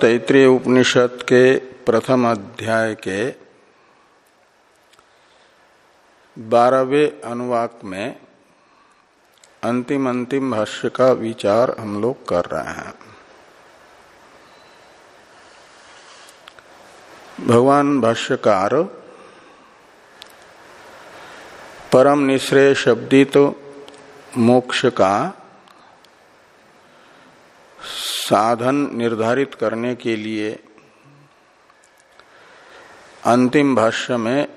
तैतृय उपनिषद के प्रथम अध्याय के बारहवें अनुवाक में अंतिम अंतिम भाष्य का विचार हम लोग कर रहे हैं। भगवान भाष्यकार, परम निश्रेय शब्दित मोक्ष का साधन निर्धारित करने के लिए अंतिम भाष्य में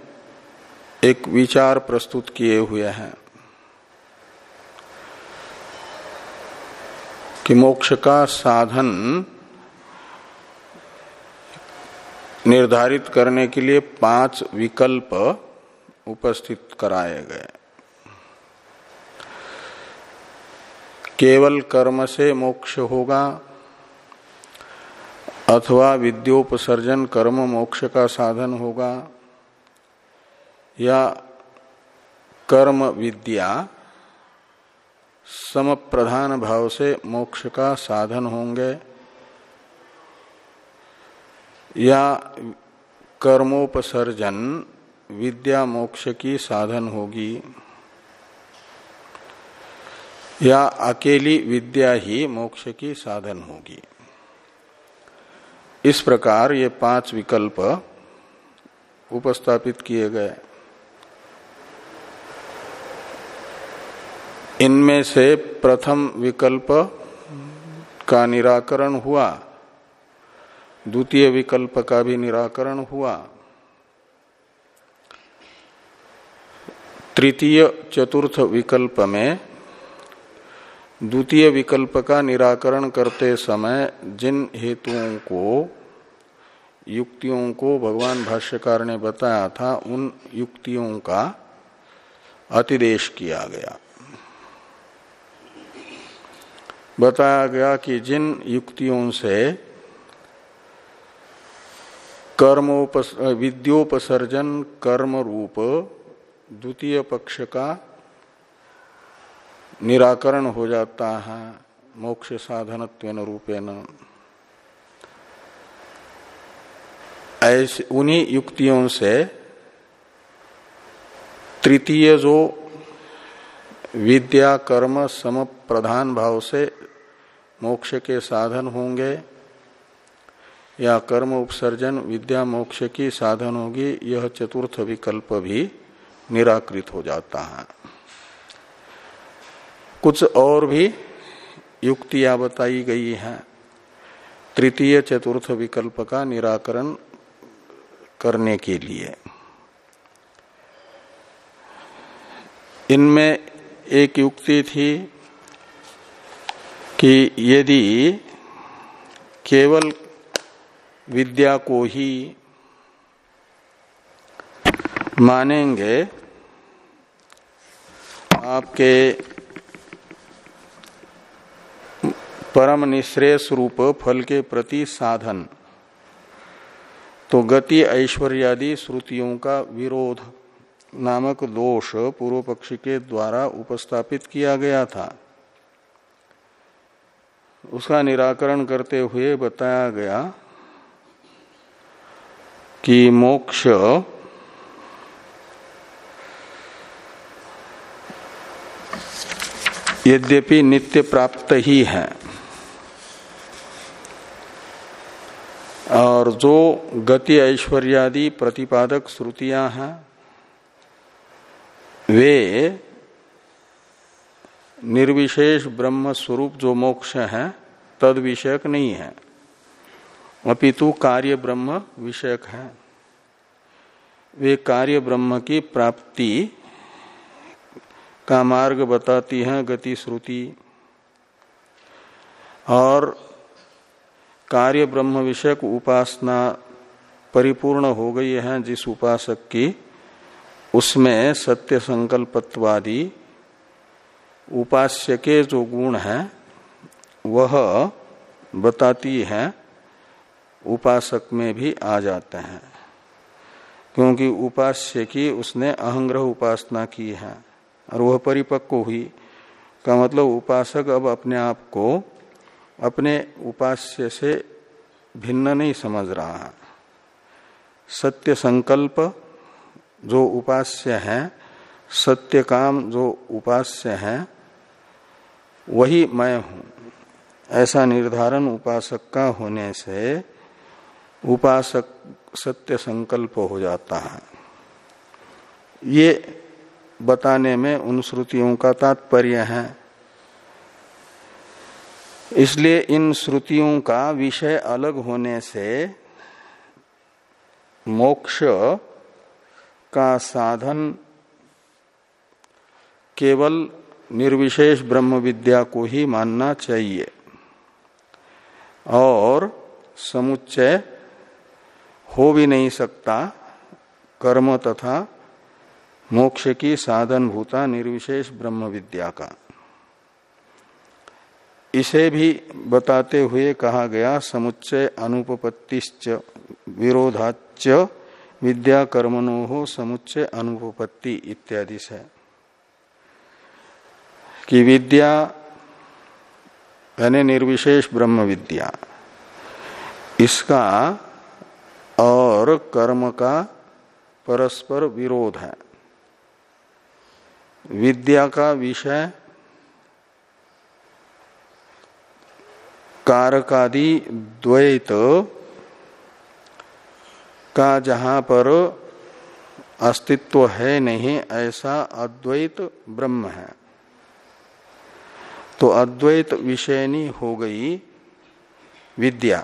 एक विचार प्रस्तुत किए हुए हैं कि मोक्ष का साधन निर्धारित करने के लिए पाँच विकल्प उपस्थित कराए गए। केवल कर्म से मोक्ष होगा अथवा विद्योपसर्जन कर्म मोक्ष का साधन होगा या कर्म विद्या सम प्रधान भाव से मोक्ष का साधन होंगे या कर्मोपसर्जन विद्या मोक्ष की साधन होगी। या अकेली विद्या ही मोक्ष की साधन होगी। इस प्रकार ये पाँच विकल्प उपस्थापित किए गए। इनमें से प्रथम विकल्प का निराकरण हुआ। द्वितीय विकल्प का भी निराकरण हुआ। तृतीय, चतुर्थ विकल्प में द्वितीय विकल्प का निराकरण करते समय जिन हेतुओं को, युक्तियों को भगवान भाष्यकार ने बताया था, उन युक्तियों का अतिदेश किया गया। बताया गया कि जिन युक्तियों से कर्मोपस, विद्योपसर्जन कर्म रूप द्वितीय पक्ष का निराकरण हो जाता है, मोक्ष साधन रूपेण। ऐसे उन्हीं युक्तियों से तृतीय जो विद्या, कर्म, सम प्रधान भाव से मोक्ष के साधन होंगे, या कर्म उपसर्जन, विद्या, मोक्ष की साधन होगी, यह चतुर्थ विकल्प भी निराकृत हो जाता है। कुछ और भी युक्तियाँ बताई गई हैं। तृतीय चतुर्थ विकल्प का निराकरण करने के लिए। इनमें एक युक्ति थी कि यदि केवल विद्या को ही मानेंगे, आपके परम निश्रेष रूप फल के प्रति साधन। तो गति ऐश्वर्यादि श्रुतियों का विरोध नामक दोष पूर्व पक्षी के द्वारा उपस्थापित किया गया था। उसका निराकरण करते हुए बताया गया कि मोक्ष यद्यपि नित्य प्राप्त ही है। और जो गति ऐश्वर्यादि प्रतिपादक श्रुतियाँ हैं, वे निर्विशेष ब्रह्म स्वरूप जो मोक्ष है, तद विषयक नहीं है। अपितु कार्य ब्रह्म विषयक है। वे कार्य ब्रह्म की प्राप्ति का मार्ग बताती हैं गति श्रुति। और कार्य ब्रह्म विषयक उपासना परिपूर्ण हो गई है जिस उपासक की, उसमें सत्य संकल्पत्वादी उपास्य के जो गुण हैं, वह बताती है, उपासक में भी आ जाते हैं। क्योंकि उपास्य की उसने अहंग्रह उपासना की है, और वह परिपक्व हुई। का मतलब उपासक अब अपने आप को अपने उपास्य से भिन्न नहीं समझ रहा है। सत्य संकल्प जो उपास्य है, सत्य काम जो उपास्य है, वही मैं हूँ। ऐसा निर्धारण उपासक का होने से उपासक सत्य संकल्प हो जाता है। ये बताने में उन श्रुतियों का तात्पर्य है। इसलिए इन श्रुतियों का विषय अलग होने से मोक्ष का साधन केवल निर्विशेष ब्रह्म विद्या को ही मानना चाहिए। और समुच्चय हो भी नहीं सकता, कर्म तथा मोक्ष की साधन भूता निर्विशेष ब्रह्म विद्या का। इसे भी बताते हुए कहा गया, समुच्चय अनुपत्तिश्च विरोधाच विद्या कर्मणो हो समुच्चय अनुपत्ति इत्यादि से। कि विद्या, यानी निर्विशेष ब्रह्म विद्या, इसका और कर्म का परस्पर विरोध है। विद्या का विषय कारकादि द्वैत का जहाँ पर अस्तित्व है नहीं, ऐसा अद्वैत ब्रह्म है। तो अद्वैत विषयनी हो गई विद्या।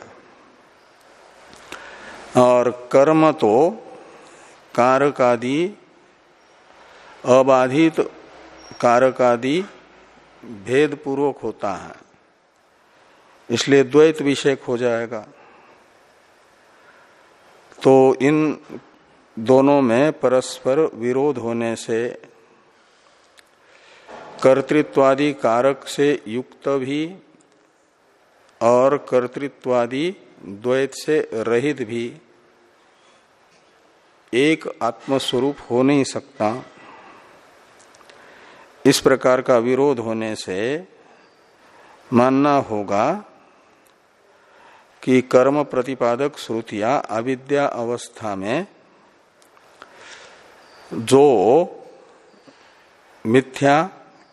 और कर्म तो कारकादि, अबाधित कारकादि भेद पूर्वक होता है। इसलिए द्वैत विषय हो जाएगा। तो इन दोनों में परस्पर विरोध होने से, कर्तृत्वादि कारक से युक्त भी और कर्तृत्वादि द्वैत से रहित भी एक आत्मस्वरूप हो नहीं सकता। इस प्रकार का विरोध होने से मानना होगा कि कर्म प्रतिपादक श्रुतियाँ अविद्या अवस्था में जो मिथ्या,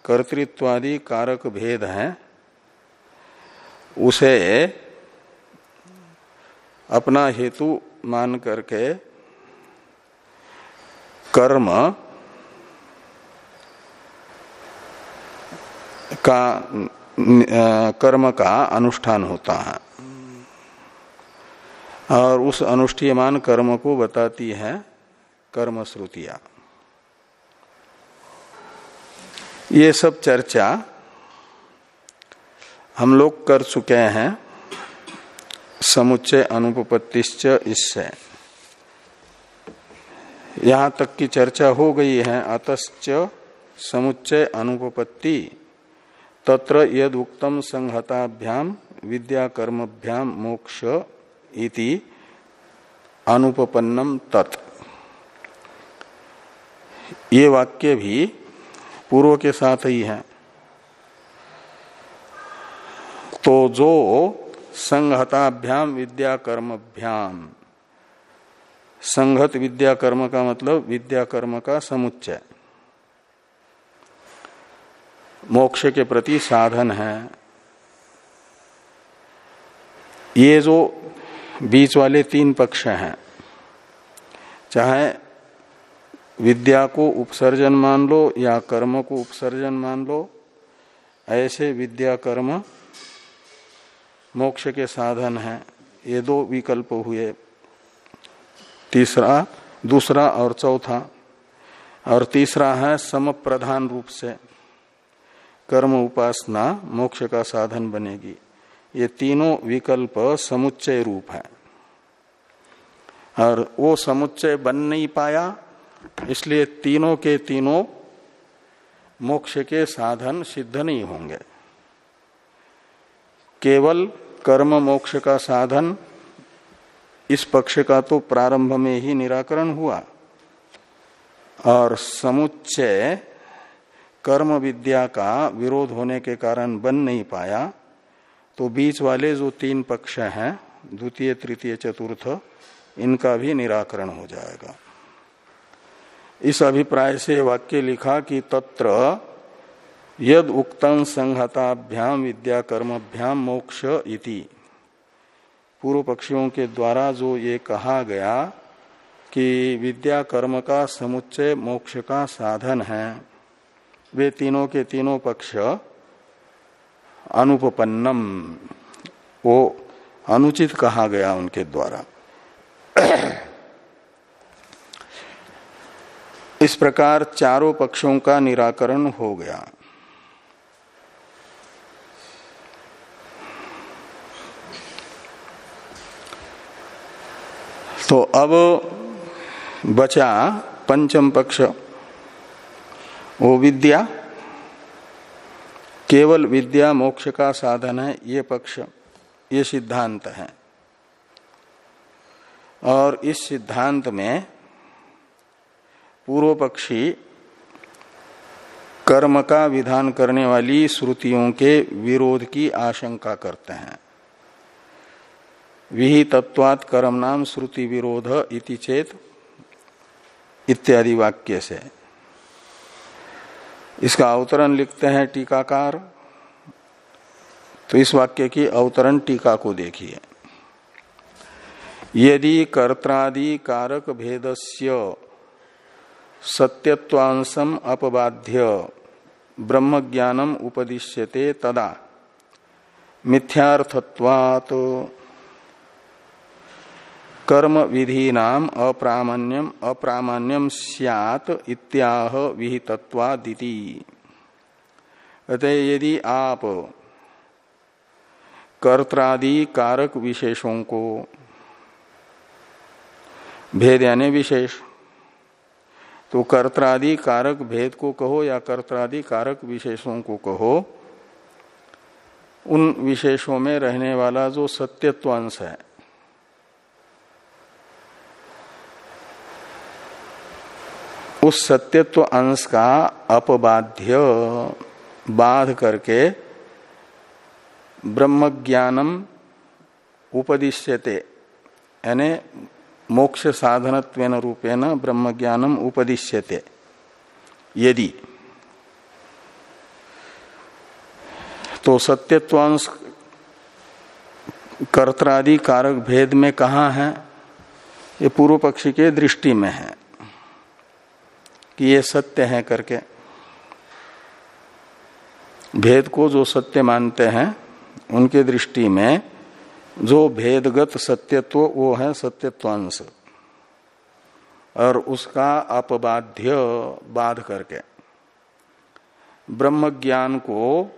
कर्तृत्वादि कारक भेद हैं, उसे अपना हेतु मान करके कर्म का कर्म का अनुष्ठान होता है। और उस अनुष्ठीयमान कर्म को बताती है कर्म श्रुतिया ये सब चर्चा हम लोग कर चुके हैं। समुच्चय अनुपत्तिश्च इससे। यहाँ तक की चर्चा हो गई है। अतश्च समुच्चय अनुपपत्ति तत्र यद उक्तम संहताभ्याम विद्या कर्मभ्याम मोक्ष इति अनुपन्नम तत्। ये वाक्य भी पूर्व के साथ ही है। तो जो संहताभ्याम विद्या कर्मभ्याम संघत विद्या कर्म का मतलब विद्या कर्म का समुच्चय। मोक्ष के प्रति साधन है। ये जो बीच वाले तीन पक्ष हैं। चाहे विद्या को उपसर्जन मान लो या कर्म को उपसर्जन मान लो, ऐसे विद्या कर्म मोक्ष के साधन हैं। ये दो विकल्प हुए। तीसरा, दूसरा और चौथा। और तीसरा है सम प्रधान रूप से। कर्म उपासना मोक्ष का साधन बनेगी। ये तीनों विकल्प समुच्चय रूप है। और वो समुच्चय बन नहीं पाया, इसलिए तीनों के तीनों मोक्ष के साधन सिद्ध नहीं होंगे। केवल कर्म मोक्ष का साधन इस पक्ष का तो प्रारंभ में ही निराकरण हुआ। और समुच्चय कर्म विद्या का विरोध होने के कारण बन नहीं पाया। तो बीच वाले जो तीन पक्ष हैं, द्वितीय, तृतीय, चतुर्थ, इनका भी निराकरण हो जाएगा। इस अभिप्राय से वाक्य लिखा कि तत्र यद उक्तम संहताभ्याम विद्या कर्मभ्याम मोक्ष इति। पूर्व पक्षियों के द्वारा जो ये कहा गया कि विद्या कर्म का समुच्चय, मोक्ष का साधन है, वे तीनों के तीनों पक्ष अनुपन्नम वो अनुचित कहा गया उनके द्वारा। इस प्रकार चारों पक्षों का निराकरण हो गया। तो अब बचा पंचम पक्ष, वो विद्या। केवल विद्या मोक्ष का साधन है, ये पक्ष, ये सिद्धांत है। और इस सिद्धांत में पूर्व पक्षी कर्म का विधान करने वाली श्रुतियों के विरोध की आशंका करते हैं। विहितत्वात कर्म नाम श्रुति विरोध इति चेत इत्यादि वाक्य से। इसका अवतरण लिखते हैं टीकाकार। तो इस वाक्य की अवतरण टीका को देखिए। यदि कर्त्रादि कारक भेदस्य सत्यत्वांशम अपबाध्य ब्रह्म ज्ञानम उपदिश्यते तदा मिथ्यार्थत्वात् कर्म विधि नाम अप्रामाण्यम अप्रामाण्यम सियात इत्याह विहितत्वादिति। अतः यदि आप कर्त्रादि कारक विशेषों को भेद यानी विशेष तो कर्त्रादि कारक भेद को कहो या कर्त्रादि कारक विशेषों को कहो, उन विशेषों में रहने वाला जो सत्यत्वांश है उस सत्यत्व अंश का अपबाध्य बाध करके ब्रह्म ज्ञानम उपदिश्यते। यानी मोक्ष साधन रूपेण ब्रह्म ज्ञानम उपदिश्यते। यदि तो सत्यत्वांश कर्त्रादि कारक भेद में कहा है? ये पूर्व पक्षी के दृष्टि में है। कि ये सत्य है करके। भेद को जो सत्य मानते हैं, उनके दृष्टि में जो भेदगत सत्यत्व, वो है सत्यत्वांश। और उसका अपबाध्य बाध करके। ब्रह्म ज्ञान को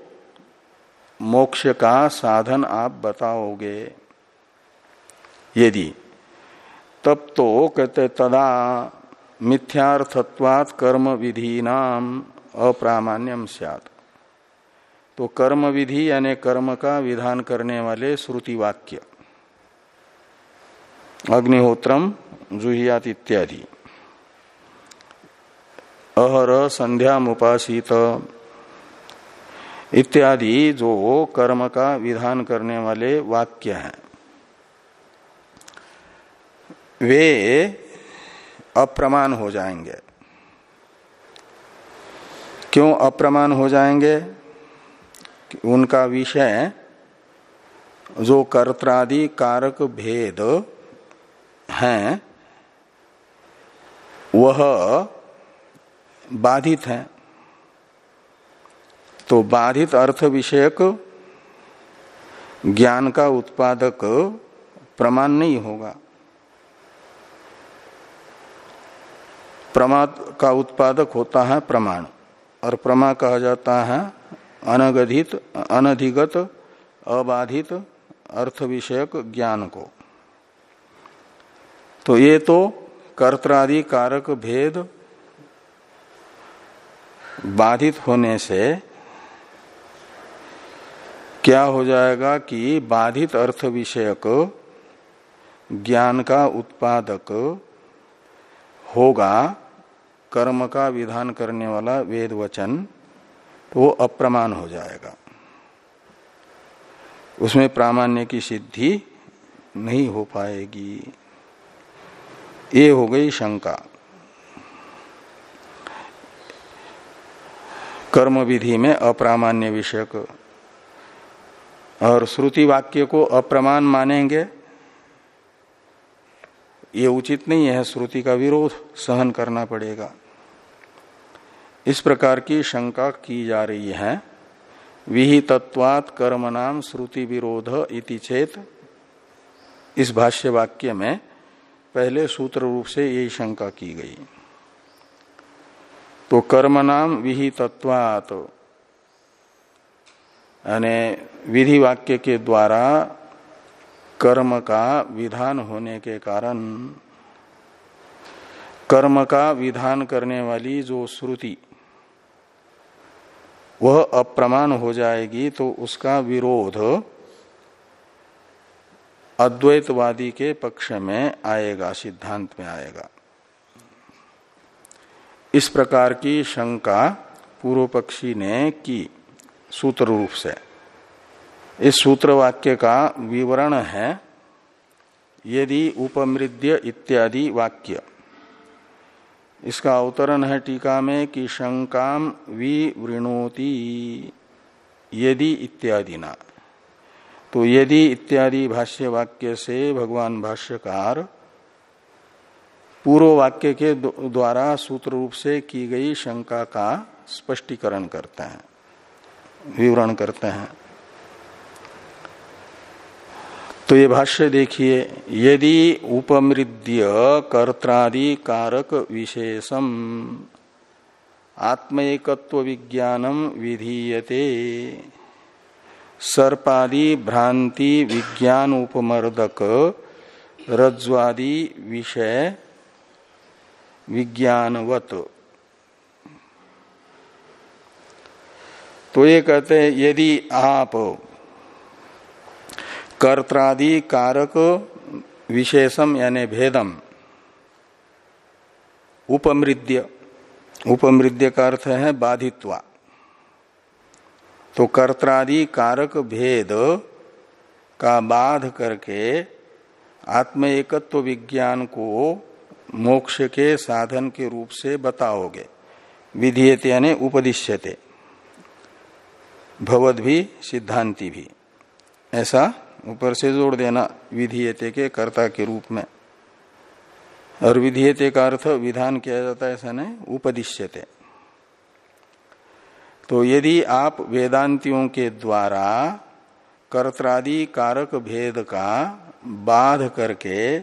मोक्ष का साधन आप बताओगे। यदि तब तो कहते तदा मिथ्यार्थत्वात कर्म विधि नाम अप्रामाण्यम सियात। तो कर्म विधि यानी कर्म का विधान करने वाले श्रुति वाक्य अग्निहोत्रम, जुहियात इत्यादि। अहर संध्या मुपासित इत्यादि जो कर्म का विधान करने वाले वाक्य हैं। वे अप्रमाण हो जाएँगे। क्यों अप्रमाण हो जाएँगे? उनका विषय जो कर्त्रादि कारक भेद हैं, वह बाधित है। तो बाधित अर्थ विषयक ज्ञान का उत्पादक प्रमाण नहीं होगा। प्रमाद का उत्पादक होता है प्रमाण। और प्रमा कहा जाता है अनगधित, अनधिगत, अबाधित अर्थ विषयक ज्ञान को। तो ये तो कर्त्रादि कारक भेद बाधित होने से क्या हो जाएगा कि बाधित अर्थ विषयक ज्ञान का उत्पादक होगा कर्म का विधान करने वाला वेद वचन तो वो अप्रमाण हो जाएगा। उसमें प्रामाण्य की सिद्धि नहीं हो पाएगी। ये हो गई शंका। कर्म विधि में अप्रामाण्य विषयक। और श्रुति वाक्य को अप्रमाण मानेंगे, ये उचित नहीं है। श्रुति का विरोध सहन करना पड़ेगा। इस प्रकार की शंका की जा रही है। विहितत्वात कर्म नाम श्रुति विरोध इति चेत। इस भाष्य वाक्य में पहले सूत्र रूप से यही शंका की गई। तो कर्म नाम विहितत्वात, यानी विधि वाक्य के द्वारा कर्म का विधान होने के कारण, कर्म का विधान करने वाली जो श्रुति वह अप्रमाण हो जाएगी तो उसका विरोध अद्वैतवादी के पक्ष में आएगा, सिद्धांत में आएगा। इस प्रकार की शंका पूर्व पक्षी ने की सूत्र रूप से। इस सूत्र वाक्य का विवरण है, यदि उपमृद्य इत्यादि वाक्य। इसका अवतरण है टीका में कि शंकाम विवृणोति यदि इत्यादि ना। तो यदि इत्यादि भाष्य वाक्य से भगवान भाष्यकार पूर्व वाक्य के द्वारा सूत्र रूप से की गई शंका का स्पष्टीकरण करते हैं, विवरण करते हैं। तो ये भाष्य देखिए, यदि उपमृद्य कर्त्रादि कारक विशेषम आत्मएकत्व विज्ञानम विधीयते। सर्पादि भ्रांति विज्ञान उपमर्दक रज्वादि विषय विज्ञानवत। तो ये कहते हैं, यदि आप कर्त्रादि कारक विशेषम यानी भेदम। उपमृद्य। उपमृद्य का अर्थ है बाधित्वा। तो कर्त्रादि कारक भेद का बाध करके आत्म एकत्व विज्ञान को मोक्ष के साधन के रूप से बताओगे। विधीयते यानी उपदिश्यते। भवद भी सिद्धांति भी। ऐसा ऊपर से जोड़ देना, विधीयते के कर्ता के रूप में। और विधीयते का अर्थ विधान किया जाता है, ऐसा नहीं, उपदिश्यते। तो यदि आप वेदांतियों के द्वारा कर्त्रादि कारक भेद का बाध करके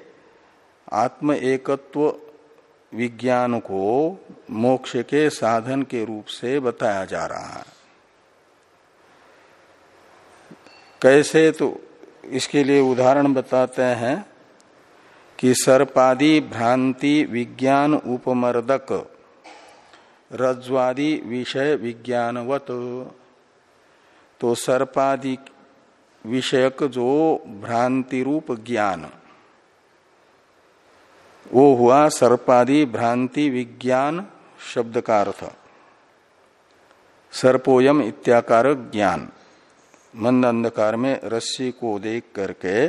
आत्म एकत्व विज्ञान को मोक्ष के साधन के रूप से बताया जा रहा है। कैसे तो इसके लिए उदाहरण बताते हैं कि सर्पादि भ्रांति विज्ञान उपमर्दक रज्वादि विषय विज्ञानवत। तो सर्पादि विषयक जो भ्रांति रूप ज्ञान, वो हुआ सर्पादि भ्रांति विज्ञान शब्द का अर्थ। सर्पोयम इत्याकार ज्ञान। मंद अंधकार में रस्सी को देख करके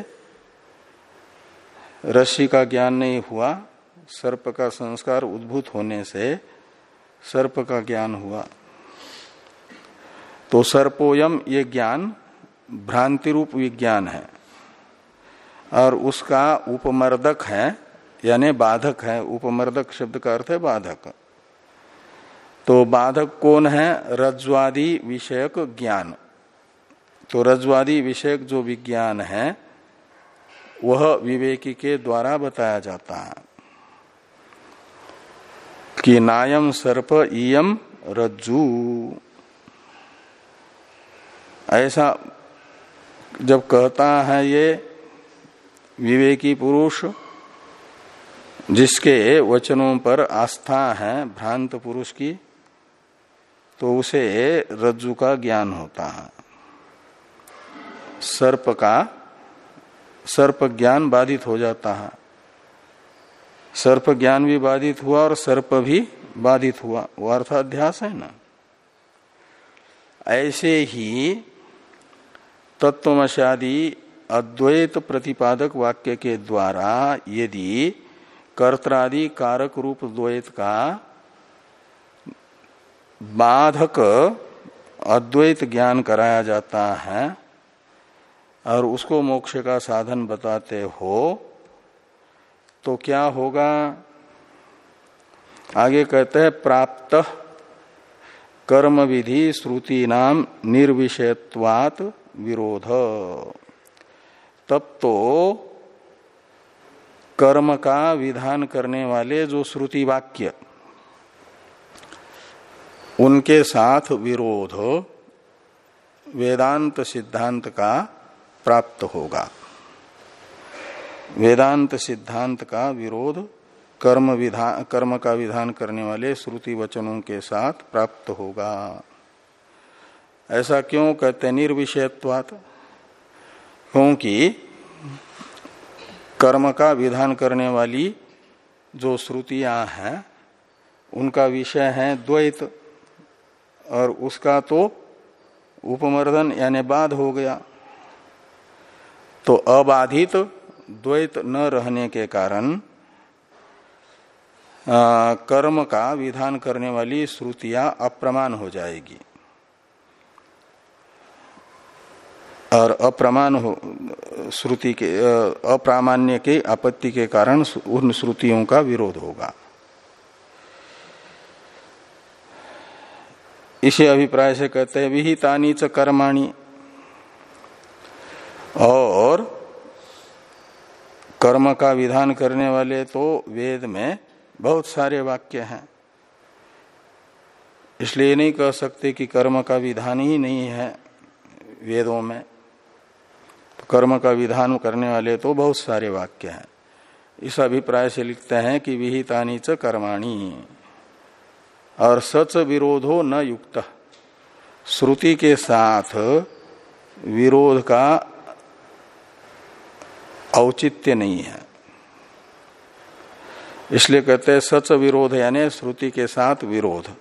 रस्सी का ज्ञान नहीं हुआ, सर्प का संस्कार उद्भूत होने से सर्प का ज्ञान हुआ। तो सर्पोयम ये ज्ञान भ्रांति रूप विज्ञान है और उसका उपमर्दक है, यानी बाधक है। उपमर्दक शब्द का अर्थ है बाधक। तो बाधक कौन है? रज्वादि विषयक ज्ञान। तो रजवादी विषयक जो विज्ञान है, वह विवेकी के द्वारा बताया जाता है। कि नायम सर्प इयम रज्जु। ऐसा जब कहता है ये विवेकी पुरुष, जिसके वचनों पर आस्था है, भ्रांत पुरुष की तो उसे रज्जु का ज्ञान होता है। सर्प का, सर्प ज्ञान बाधित हो जाता है। सर्प ज्ञान भी बाधित हुआ और सर्प भी बाधित हुआ। वो अर्थाध्यास है ना? ऐसे ही तत्वमशादी अद्वैत प्रतिपादक वाक्य के द्वारा यदि कर्त्रादि कारक रूप द्वैत का बाधक अद्वैत ज्ञान कराया जाता है और उसको मोक्ष का साधन बताते हो तो क्या होगा? आगे कहते हैं, प्राप्त कर्म विधि श्रुति नाम निर्विषयत्वात विरोध। तब तो कर्म का विधान करने वाले जो श्रुति वाक्य, उनके साथ विरोध, वेदांत सिद्धांत का प्राप्त होगा। वेदांत सिद्धांत का विरोध कर्म विधान कर्म का विधान करने वाले श्रुति वचनों के साथ प्राप्त होगा। ऐसा क्यों कहते निर्विषयत्वात? क्योंकि कर्म का विधान करने वाली जो श्रुतियाँ हैं, उनका विषय है द्वैत, और उसका तो उपमर्दन यानी बाध हो गया। तो अबाधित द्वैत न रहने के कारण आ, कर्म का विधान करने वाली श्रुतियाँ अप्रमाण हो जाएगी। और अप्रमाण हो श्रुति के अप्रामाण्य के आपत्ति के कारण उन श्रुतियों का विरोध होगा। इसे अभिप्राय से कहते हैं विहितानी च कर्माणी। और कर्म का विधान करने वाले तो वेद में बहुत सारे वाक्य हैं। इसलिए नहीं कह सकते कि कर्म का विधान ही नहीं है वेदों में। तो कर्म का विधान करने वाले तो बहुत सारे वाक्य हैं। इस अभिप्राय से लिखते हैं कि विहितानी च कर्माणी। और सच विरोधो न युक्त। श्रुति के साथ विरोध का औचित्य नहीं है। इसलिए कहते हैं, सच विरोध यानी श्रुति के साथ विरोध।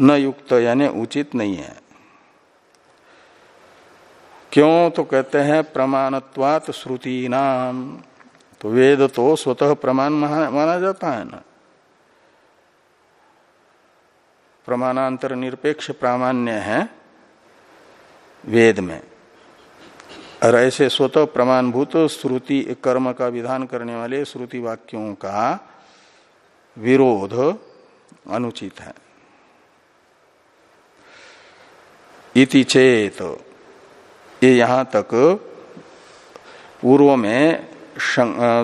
न युक्त यानी उचित नहीं है। क्यों? तो कहते हैं, प्रमाणत्वात श्रुति नाम तो वेद तो स्वतः प्रमाण माना जाता है ना। प्रमाणांतर निरपेक्ष प्रामाण्य है वेद में। और ऐसे स्वतः प्रमाणभूत श्रुति कर्म का विधान करने वाले श्रुति वाक्यों का विरोध अनुचित है। इति चेत। ये यहाँ तक पूर्व में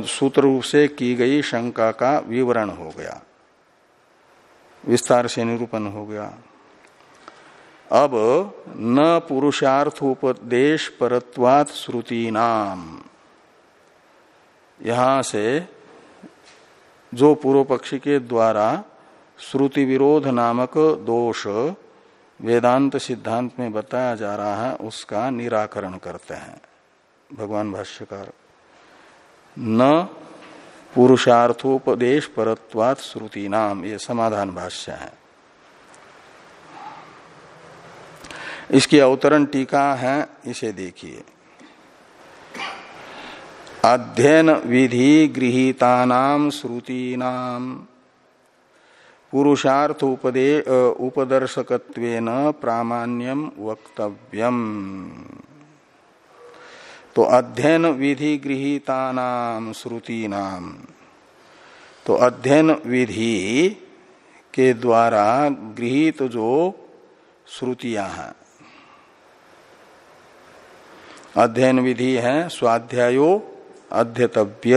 सूत्र रूप से की गई शंका का विवरण हो गया। विस्तार से निरूपण हो गया। अब न पुरुषार्थोपदेश परत्वात श्रुति नाम यहाँ से जो पूर्व पक्षी के द्वारा श्रुति विरोध नामक दोष वेदांत सिद्धांत में बताया जा रहा है, उसका निराकरण करते हैं। भगवान भाष्यकार, न पुरुषार्थोपदेश परत्वात श्रुति नाम ये समाधान भाष्य है। इसकी अवतरण टीका है, इसे देखिए। अध्ययन विधि गृहीतानाम श्रुतीनाम पुरुषार्थ उपदे उपदर्शकत्वेन प्रामाण्यम वक्तव्यम। तो अध्ययन विधि गृहीता नाम श्रुति नाम तो अध्ययन विधि के द्वारा गृहित जो श्रुतियाँ हैं अध्ययन विधि है स्वाध्यायो अध्यतव्य।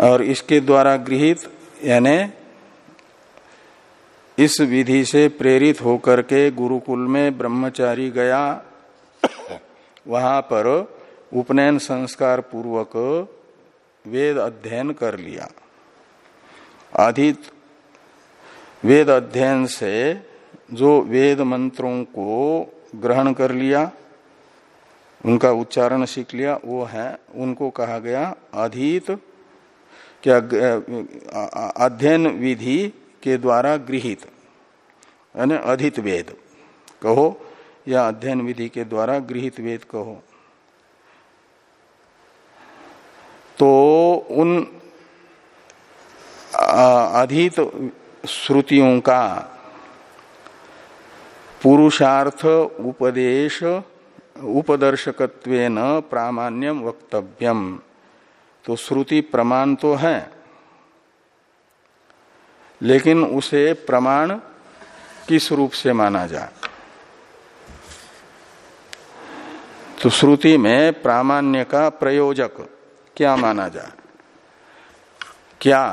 और इसके द्वारा गृहित, यानी इस विधि से प्रेरित होकर के गुरुकुल में ब्रह्मचारी गया, वहाँ पर उपनयन संस्कार पूर्वक वेद अध्ययन कर लिया। अधित वेद अध्ययन से जो वेद मंत्रों को ग्रहण कर लिया उनका उच्चारण सीख लिया, वो है, उनको कहा गया अधीत, क्या अध्ययन विधि के द्वारा गृहित, यानी अधित वेद, कहो, या अध्ययन विधि के द्वारा गृहित वेद कहो। तो उन अधित श्रुतियों का पुरुषार्थ उपदेश उपदर्शकत्वेन प्रामाण्यम वक्तव्यम तो श्रुति प्रमाण तो है। लेकिन उसे प्रमाण किस रूप से माना जाए? तो श्रुति में प्रामाण्य का प्रयोजक क्या माना जाए? क्या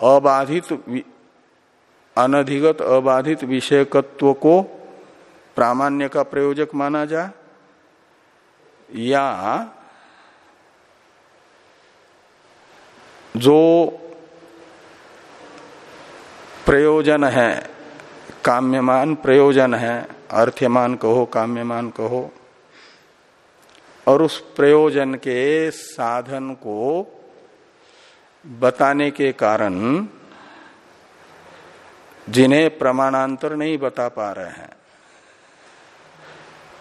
अबाधित अनधिगत अबाधित विषयकत्व को प्रामाण्य का प्रयोजक माना जाए या जो प्रयोजन है, काम्यमान प्रयोजन है, अर्थ्यमान कहो, काम्यमान कहो, और उस प्रयोजन के साधन को बताने के कारण जिन्हें प्रमाणांतर नहीं बता पा रहे हैं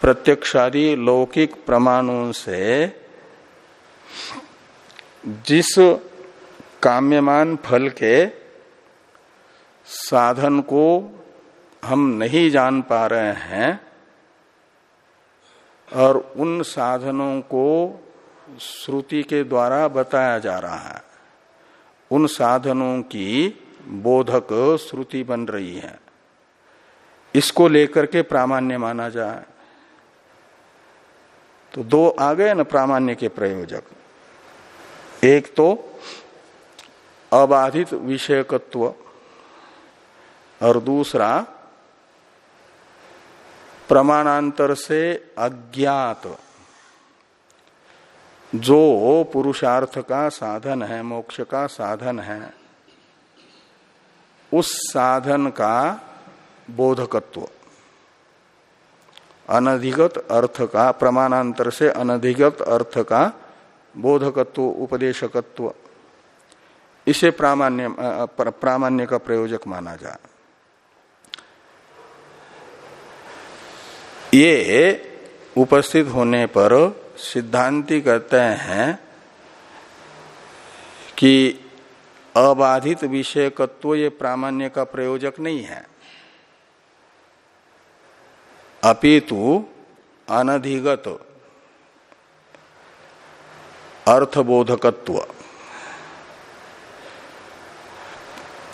प्रत्यक्षादि लौकिक प्रमाणों से जिस काम्यमान फल के साधन को हम नहीं जान पा रहे हैं और उन साधनों को श्रुति के द्वारा बताया जा रहा है, उन साधनों की बोधक श्रुति बन रही है। इसको लेकर के प्रामाण्य माना जाए। तो दो आ गए ना प्रामाण्य के प्रयोजक। एक तो अबाधित विषयकत्व और दूसरा प्रमाणांतर से अज्ञात, जो पुरुषार्थ का साधन है, मोक्ष का साधन है, उस साधन का बोधकत्व। अनधिगत अर्थ का, प्रमाणांतर से अनधिगत अर्थ का बोधकत्व, उपदेशकत्व। इसे प्रामाण्य प्रामाण्य का प्रयोजक माना जाए ये उपस्थित होने पर सिद्धांति कहते हैं कि अबाधित विषयकत्व ये प्रामाण्य का प्रयोजक नहीं है। अपितु अनधिगत। अर्थबोधकत्व।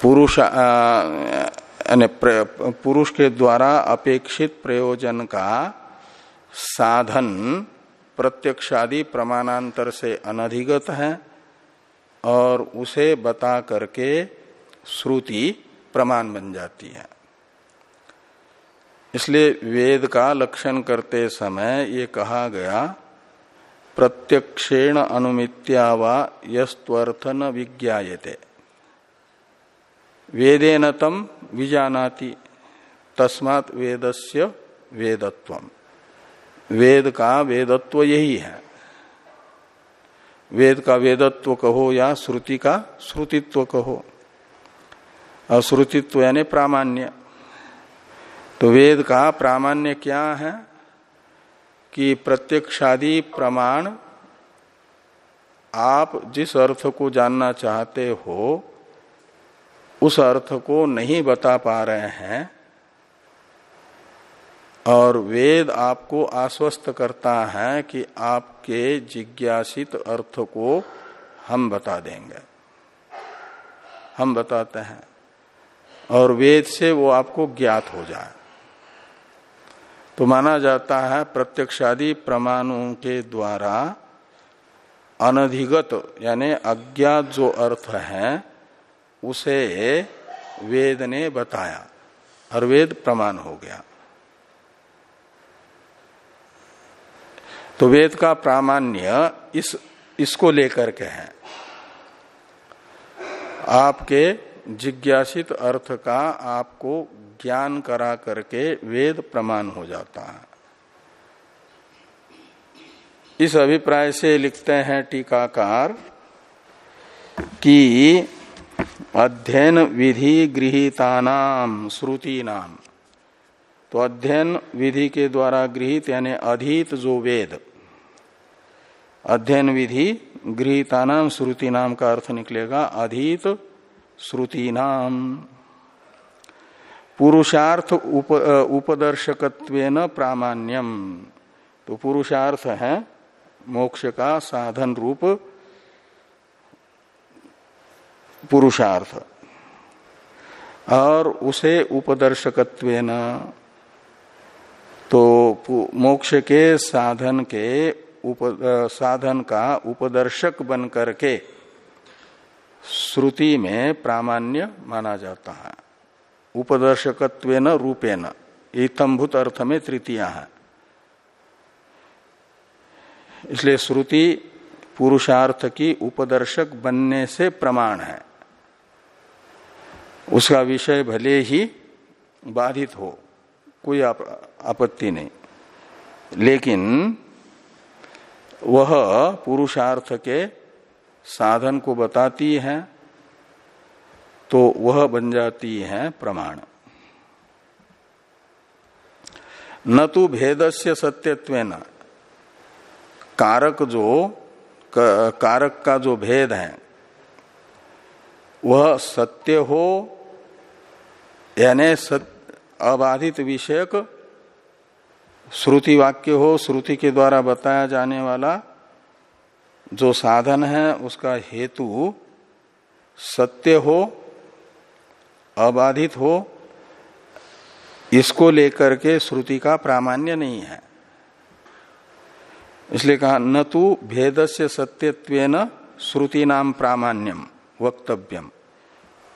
पुरुष पुरुष के द्वारा अपेक्षित प्रयोजन का साधन प्रत्यक्षादि प्रमाणांतर से अनधिगत है और उसे बता करके श्रुति प्रमाण बन जाती है। इसलिए वेद का लक्षण करते समय ये कहा गया, प्रत्यक्षेण अनुमित्या व यस्त्वर्थ न विज्ञाते वेदेन तम विजानाति, तस्मात वेदस्य वेदत्व वेद का वेदत्व यही है। वेद का वेदत्व कहो या श्रुति का श्रुतित्व कहो। और श्रुतित्व यानी प्रामाण्य। तो वेद का प्रामाण्य क्या है कि प्रत्यक्षादि प्रमाण आप जिस अर्थ को जानना चाहते हो, उस अर्थ को नहीं बता पा रहे हैं और वेद आपको आश्वस्त करता है कि आपके जिज्ञासित अर्थ को हम बता देंगे। हम बताते हैं। और वेद से वो आपको ज्ञात हो जाए। तो माना जाता है प्रत्यक्षादि प्रमाणों के द्वारा अनधिगत, यानी अज्ञात जो अर्थ है, उसे वेद ने बताया। और वेद प्रमाण हो गया। तो वेद का प्रामाण्य इस, इसको लेकर के है। आपके जिज्ञासित अर्थ का आपको ज्ञान करा करके वेद प्रमाण हो जाता है। इस अभिप्राय से लिखते हैं टीकाकार कि अध्ययन विधि गृहिता नाम श्रुति नाम तो अध्ययन विधि के द्वारा गृहित यानी अधीत जो वेद। अध्ययन विधि गृहिता नाम श्रुति नाम का अर्थ निकलेगा अधीत श्रुति नाम पुरुषार्थ उप, उपदर्शकत्वेन प्रामाण्यम। तो पुरुषार्थ है मोक्ष का साधन रूप पुरुषार्थ। और उसे उपदर्शकत्वेन तो मोक्ष के साधन के उप, साधन का उपदर्शक बन करके श्रुति में प्रामाण्य माना जाता है। उपदर्शकत्वेन रूपेण इतम्भूत अर्थ में तृतीया। है इसलिए श्रुति पुरुषार्थ की उपदर्शक बनने से प्रमाण है। उसका विषय भले ही बाधित हो कोई आप, आपत्ति नहीं। लेकिन वह पुरुषार्थ के साधन को बताती है तो वह बन जाती है प्रमाण। न तो भेद से सत्यत्व कारक जो कारक का जो भेद है, वह सत्य हो, यानी सत्य अबाधित विषयक श्रुति वाक्य हो, श्रुति के द्वारा बताया जाने वाला जो साधन है, उसका हेतु सत्य हो अबाधित हो, इसको लेकर के श्रुति का प्रामाण्य नहीं है। इसलिए कहा, न तो भेद से सत्यत्व श्रुति नाम प्रामाण्यम वक्तव्यम।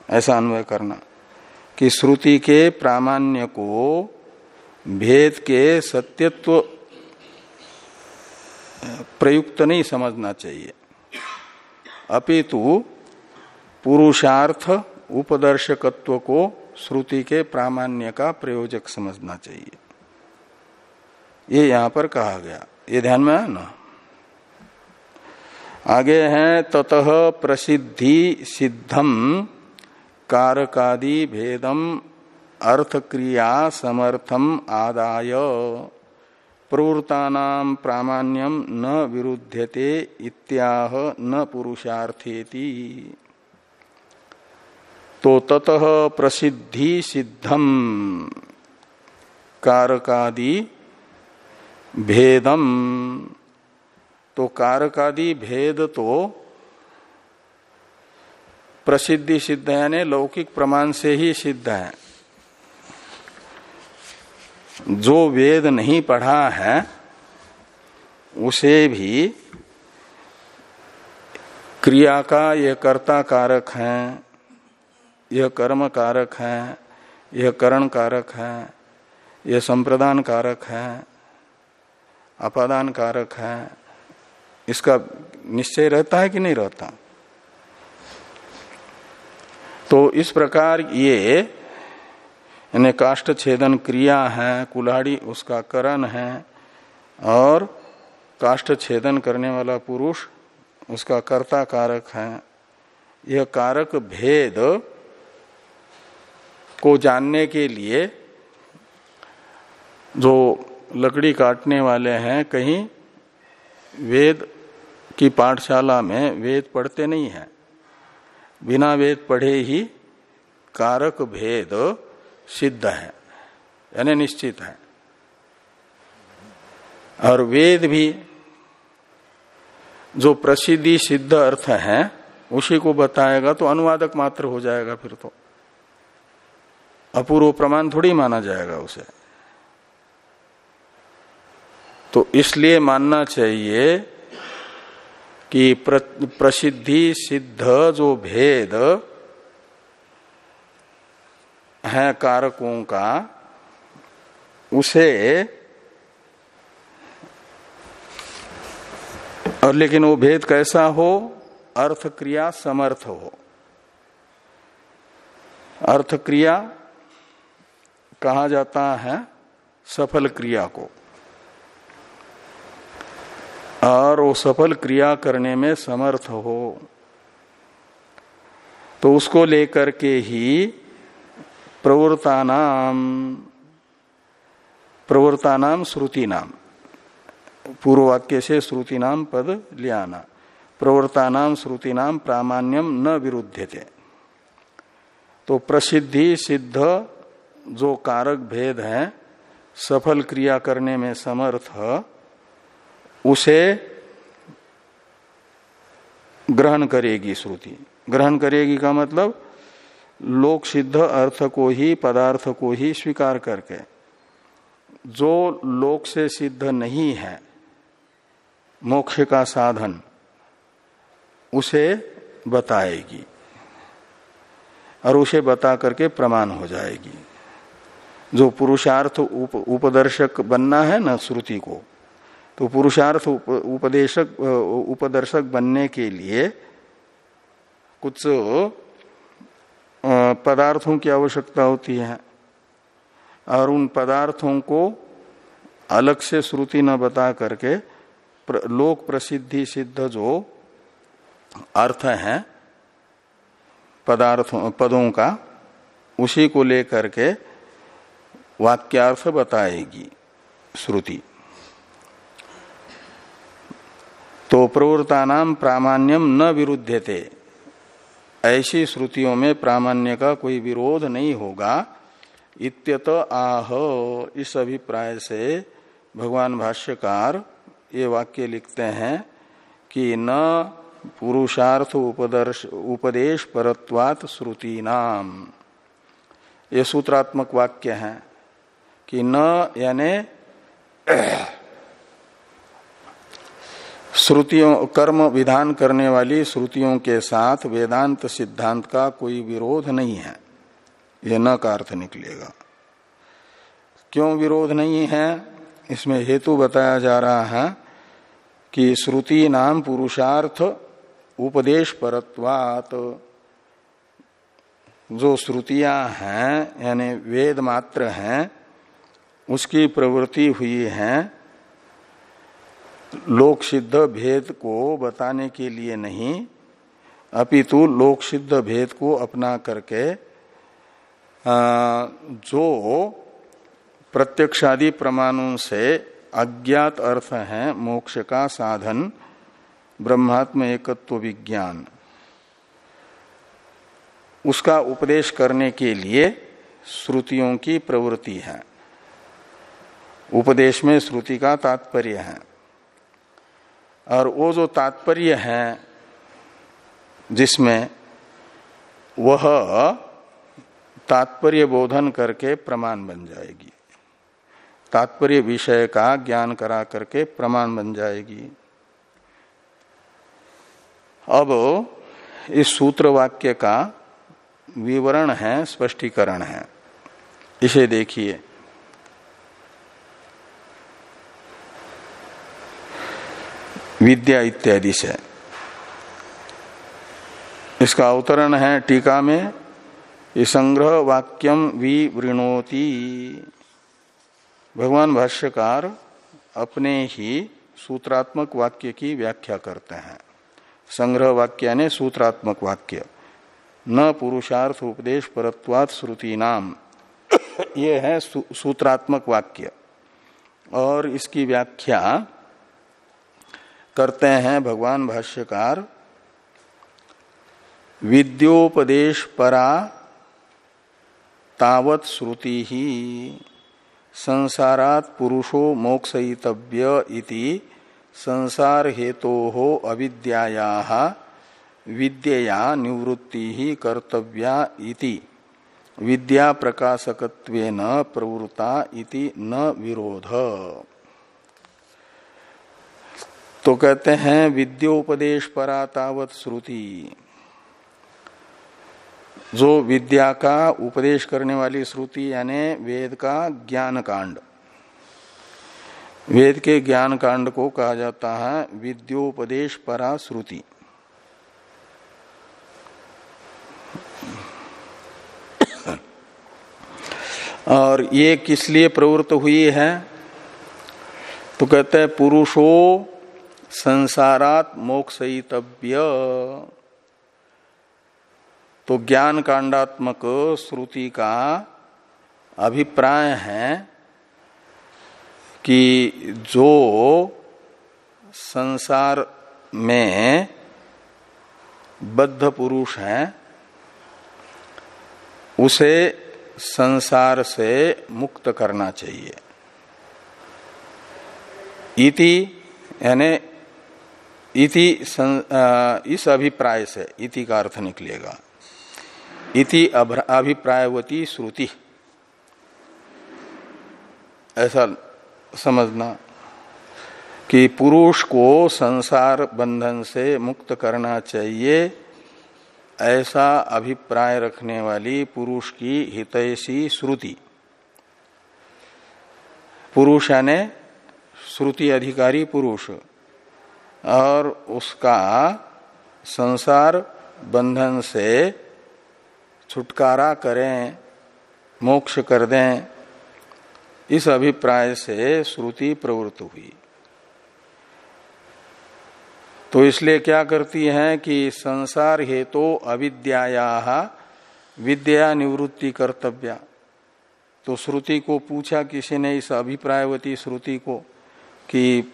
ऐसा अन्वय करना कि श्रुति के प्रामाण्य को भेद के सत्यत्व प्रयुक्त नहीं समझना चाहिए। अपितु पुरुषार्थ उपदर्शकत्व को श्रुति के प्रामाण्य का प्रयोजक समझना चाहिए। ये यहाँ पर कहा गया। ये ध्यान में है ना? आगे है, ततः प्रसिद्धि सिद्धम कारकादि भेदम अर्थ क्रिया समर्थम आदाय। प्रवृत्ता प्रामाण्यम न विरुध्यते इत्याह न पुरुषार्थेति। तो ततः प्रसिद्धि सिद्धम। कारकादि भेदम। तो कारकादि भेद तो प्रसिद्धि सिद्ध यानी लौकिक प्रमाण से ही सिद्ध है। जो वेद नहीं पढ़ा है, उसे भी क्रिया का यह कर्ता कारक है। यह कर्म कारक है, यह करण कारक है, यह संप्रदान कारक है, अपादान कारक है। इसका निश्चय रहता है कि नहीं रहता? तो इस प्रकार ये, यानी काष्ट छेदन क्रिया है, कुल्हाड़ी उसका करण है, और काष्ट छेदन करने वाला पुरुष उसका कर्ता कारक है। यह कारक भेद को जानने के लिए जो लकड़ी काटने वाले हैं, कहीं वेद की पाठशाला में वेद पढ़ते नहीं है। बिना वेद पढ़े ही कारक भेद सिद्ध है, यानी निश्चित है। और वेद भी जो प्रसिद्धि सिद्ध अर्थ है, उसी को बताएगा तो अनुवादक मात्र हो जाएगा फिर तो। अपूर्व प्रमाण थोड़ी माना जाएगा उसे। तो इसलिए मानना चाहिए कि प्र, प्रसिद्धि सिद्ध जो भेद है कारकों का उसे और लेकिन वो भेद कैसा हो? अर्थ क्रिया समर्थ हो। अर्थ क्रिया कहा जाता है सफल क्रिया को। और वो सफल क्रिया करने में समर्थ हो। तो उसको लेकर के ही प्रवृत्ता नाम प्रवृत्ता नाम श्रुति नाम पूर्व वाक्य से श्रुति नाम पद लियाना। प्रवृत्ता नाम श्रुति नाम प्रामाण्यम न विरुद्ध थे तो प्रसिद्धि सिद्ध जो कारक भेद है, सफल क्रिया करने में समर्थ, उसे ग्रहण करेगी श्रुति। ग्रहण करेगी का मतलब लोक सिद्ध अर्थ को ही, पदार्थ को ही स्वीकार करके, जो लोक से सिद्ध नहीं है, मोक्ष का साधन, उसे बताएगी। और उसे बता करके प्रमाण हो जाएगी। जो पुरुषार्थ उप, उपदर्शक बनना है ना श्रुति को तो पुरुषार्थ उप, उपदेशक उपदर्शक बनने के लिए कुछ पदार्थों की आवश्यकता होती है और उन पदार्थों को अलग से श्रुति न बता करके प्र, लोक प्रसिद्धि सिद्ध जो अर्थ है पदार्थों पदों का उसी को लेकर के वाक्यार्थ बताएगी श्रुति। तो प्रवृत्ता नाम प्रामाण्यम न विरुद्धते ऐसी श्रुतियों में प्रामाण्य का कोई विरोध नहीं होगा। इत्यत आह, इस अभिप्राय से भगवान भाष्यकार ये वाक्य लिखते हैं कि न पुरुषार्थ उपदर्श, उपदेश परत्वात श्रुति नाम ये सूत्रात्मक वाक्य है। कि न यानी श्रुतियों, कर्म विधान करने वाली श्रुतियों के साथ वेदांत सिद्धांत का कोई विरोध नहीं है। यह न का अर्थ निकलेगा। क्यों विरोध नहीं है? इसमें हेतु बताया जा रहा है कि श्रुति नाम पुरुषार्थ उपदेश परत्वात। जो श्रुतियाँ हैं, यानी वेद मात्र हैं उसकी प्रवृत्ति हुई है लोक सिद्ध भेद को बताने के लिए नहीं, अपितु लोक सिद्ध भेद को अपना करके जो प्रत्यक्षादि प्रमाणों से अज्ञात अर्थ है, मोक्ष का साधन, ब्रह्मात्म एकत्व विज्ञान। उसका उपदेश करने के लिए श्रुतियों की प्रवृत्ति है। उपदेश में श्रुति का तात्पर्य है। और वो जो तात्पर्य है, जिसमें वह तात्पर्य बोधन करके प्रमाण बन जाएगी। तात्पर्य विषय का ज्ञान करा करके प्रमाण बन जाएगी। अब इस सूत्र वाक्य का विवरण है, स्पष्टीकरण है। इसे देखिए। विद्या इत्यादि से। इसका अवतरण है टीका में संग्रह वाक्यम विवृणोति। भगवान भाष्यकार अपने ही सूत्रात्मक वाक्य की व्याख्या करते हैं। संग्रह वाक्य ने सूत्रात्मक वाक्य। न पुरुषार्थ उपदेश परत्वात श्रुति नाम ये है सूत्रात्मक वाक्य। और इसकी व्याख्या करते हैं भगवान भाष्यकार, विद्योपदेश परा तावत श्रुति ही संसारात पुरुषो मोक्षयितव्य इति संसार हेतो हो विद्यया निवृत्ति ही कर्तव्या इति विद्या प्रकाशकत्वेन प्रवृत्ता इति न विरोध। तो कहते हैं, विद्योपदेश परातावत श्रुति। जो विद्या का उपदेश करने वाली श्रुति, यानी वेद का ज्ञान कांड वेद के ज्ञान कांड को कहा जाता है, विद्योपदेश परा श्रुति। और ये किस लिए प्रवृत्त हुई है? तो कहते हैं, पुरुषो संसारात मोक्षयितव्य। तो ज्ञान कांडात्मक श्रुति का अभिप्राय है कि जो संसार में बद्ध पुरुष है, उसे संसार से मुक्त करना चाहिए। इति, यानी इति इस अभिप्राय से, इति का अर्थ निकलेगा। इति अभिप्रायवती श्रुति। ऐसा समझना कि पुरुष को संसार बंधन से मुक्त करना चाहिए, ऐसा अभिप्राय रखने वाली पुरुष की हितैषी श्रुति। पुरुष यानी, श्रुति अधिकारी पुरुष। और उसका संसार बंधन से छुटकारा करें, मोक्ष कर दें। इस अभिप्राय से श्रुति प्रवृत्त हुई। तो इसलिए क्या करती है कि संसार हेतु तो अविद्याया विद्या निवृत्ति कर्तव्या। तो श्रुति को पूछा किसी ने इस अभिप्रायवती श्रुति को कि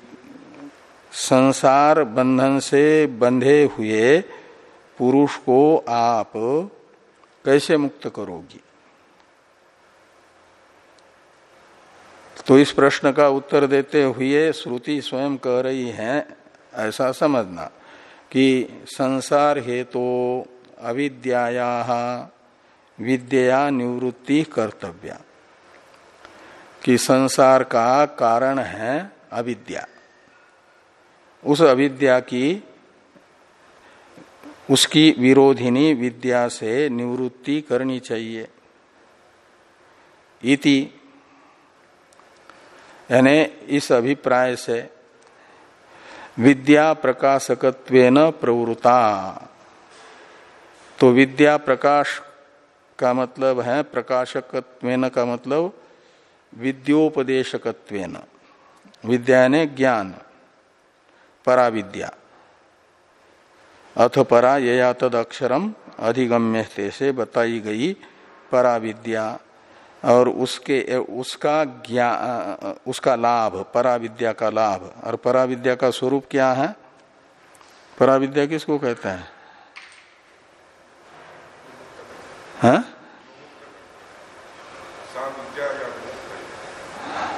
संसार बंधन से बंधे हुए पुरुष को आप कैसे मुक्त करोगी? तो इस प्रश्न का उत्तर देते हुए श्रुति स्वयं कह रही है, ऐसा समझना कि संसार हेतु तो अविद्याया विद्या निवृत्ति कर्तव्य। कि संसार का कारण है अविद्या। उस अविद्या की, उसकी विरोधिनी विद्या से निवृत्ति करनी चाहिए। इति, यानी इस अभिप्राय से विद्या प्रकाशकत्वेन प्रवृता। तो विद्या प्रकाश का मतलब है, प्रकाशकत्वेन का मतलब विद्योपदेशकत्वेन। विद्या ने ज्ञान। परा विद्या अथ परा यया तद अक्षरम अधिगम्य से बताई गई परा विद्या और उसके, उसका ज्ञान उसका लाभ, पराविद्या का लाभ। और पराविद्या का स्वरूप क्या है? पराविद्या किसको कहते हैं? हाँ?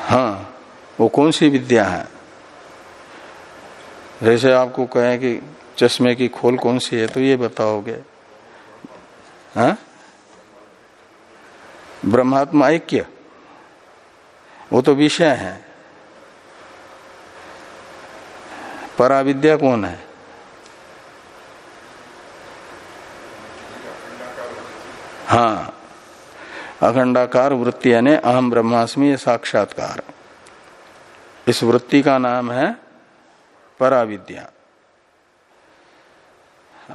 हाँ वो कौन सी विद्या है? जैसे आपको कहें कि चश्मे की खोल कौन सी है तो ये बताओगे। हाँ? ब्रह्मात्मा ऐक्य। वो तो विषय है। पराविद्या कौन है? हाँ। अखंडाकार वृत्ति यानी अहम ब्रह्मास्मि साक्षात्कार। इस वृत्ति का नाम है पराविद्या।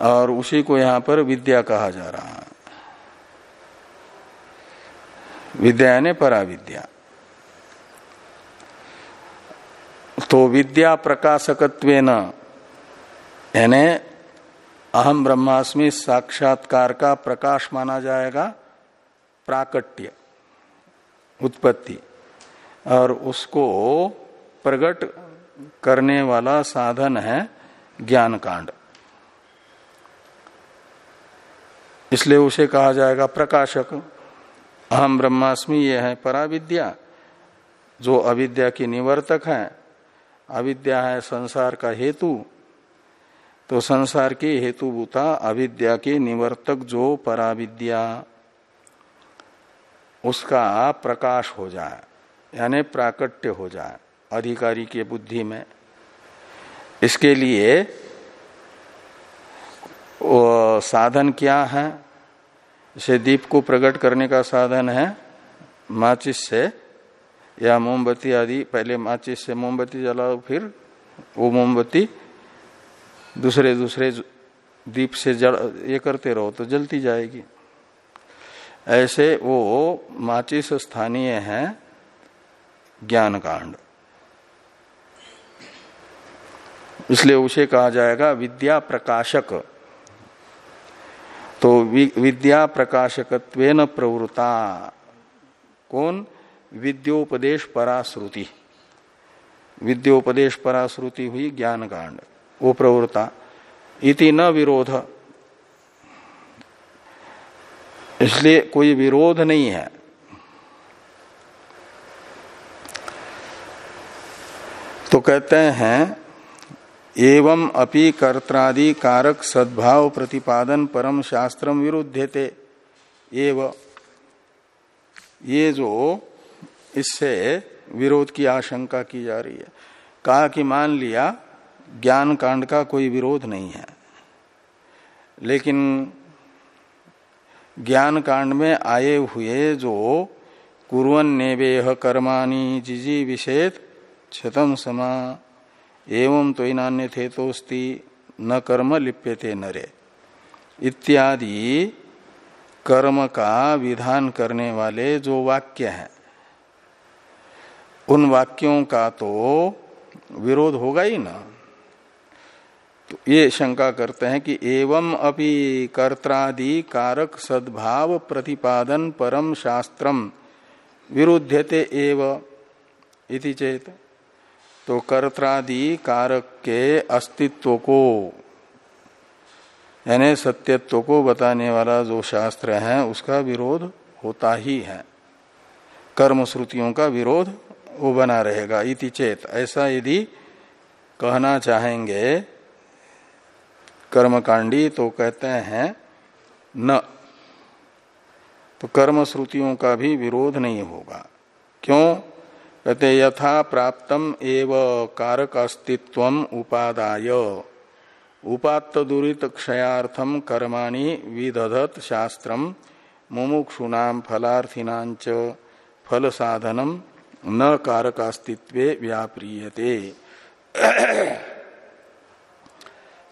और उसी को यहाँ पर विद्या कहा जा रहा है। विद्या ने पराविद्या। तो विद्या प्रकाशकत्व यानी अहम ब्रह्मास्मि साक्षात्कार का प्रकाश माना जाएगा, प्राकट्य, उत्पत्ति। और उसको प्रकट करने वाला साधन है ज्ञान कांड इसलिए उसे कहा जाएगा प्रकाशक। अहम ब्रह्मास्मि, ये है पराविद्या। जो अविद्या की निवर्तक है, अविद्या है संसार का हेतु। तो संसार की हेतुभूता अविद्या के निवर्तक जो पराविद्या, उसका प्रकाश हो जाए, यानी प्राकट्य हो जाए। अधिकारी की बुद्धि में। इसके लिए साधन क्या है? इसे दीप को प्रकट करने का साधन है। माचिस से या मोमबत्ती आदि, पहले माचिस से मोमबत्ती जलाओ, फिर वो मोमबत्ती दूसरे दूसरे दीप से जल, ये करते रहो तो जलती जाएगी। ऐसे वो माचिस स्थानीय है ज्ञान कांड इसलिए उसे कहा जाएगा विद्या प्रकाशक। तो विद्या प्रकाशकत्व प्रवृत्ता कौन? विद्योपदेश पराश्रुति। विद्योपदेश पराश्रुति हुई ज्ञान कांड वो प्रवृत्ता इति न विरोध। इसलिए कोई विरोध नहीं है। तो कहते हैं एवं अपि कर्त्रादि कारक सद्भाव प्रतिपादन परम शास्त्रम विरुद्धते एव। ये जो इससे विरोध की आशंका की जा रही है। कहा कि मान लिया ज्ञान कांड का कोई विरोध नहीं है। लेकिन ज्ञान कांड में आए हुए जो कुरन नेवेह कर्माणी जिजी विषेद क्षतम समा एवं तो नान्य थे तो न कर्म लिप्यते नरे। इत्यादि कर्म का विधान करने वाले जो वाक्य हैं, उन वाक्यों का तो विरोध होगा ही ना। तो ये शंका करते हैं कि एवं अपि कर्त्रादि कारक सद्भाव प्रतिपादन परम शास्त्रम विरुद्धते एव इति चेत तो कर्त्रादि कारक के अस्तित्व को यानी सत्यत्व को बताने वाला जो शास्त्र है, उसका विरोध होता ही है। कर्म श्रुतियों का विरोध वो बना रहेगा, इति चेत। ऐसा यदि कहना चाहेंगे, कर्मकांडी तो कहते हैं न। तो कर्म श्रुतियों का भी विरोध नहीं होगा। क्यों? कहते यथा प्राप्तम एव कारक अस्तित्व उपादाय। उपात्त दुरीत क्षयार्थम कर्माणि विदधत शास्त्र मुमुक्षुनाम फलार्थिनाच फल साधनम न कारक अस्तित्व व्याप्रियते।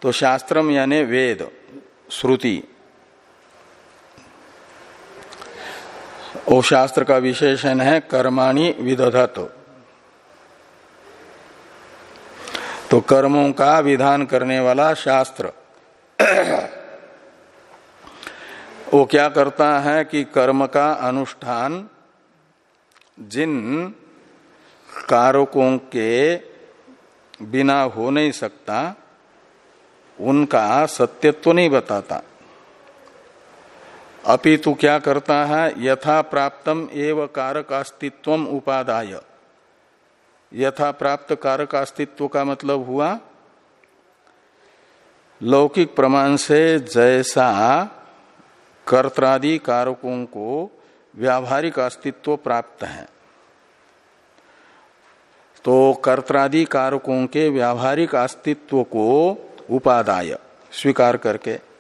तो शास्त्रम यानी वेद, श्रुति। ओ शास्त्र का विशेषण है, कर्माणि विदधत। तो कर्मों का विधान करने वाला शास्त्र। वो क्या करता है कि कर्म का अनुष्ठान जिन कारकों के बिना हो नहीं सकता, उनका सत्यत्व नहीं बताता। अपितु क्या करता है? यथा प्राप्तम एव कारक अस्तित्व उपादाय। यथा प्राप्त कारक अस्तित्व का मतलब हुआ, लौकिक प्रमाण से जैसा कर्त्रादि कारकों को व्यावहारिक अस्तित्व प्राप्त है। तो कर्त्रादि कारकों के व्यावहारिक अस्तित्व को उपादाय, स्वीकार करके।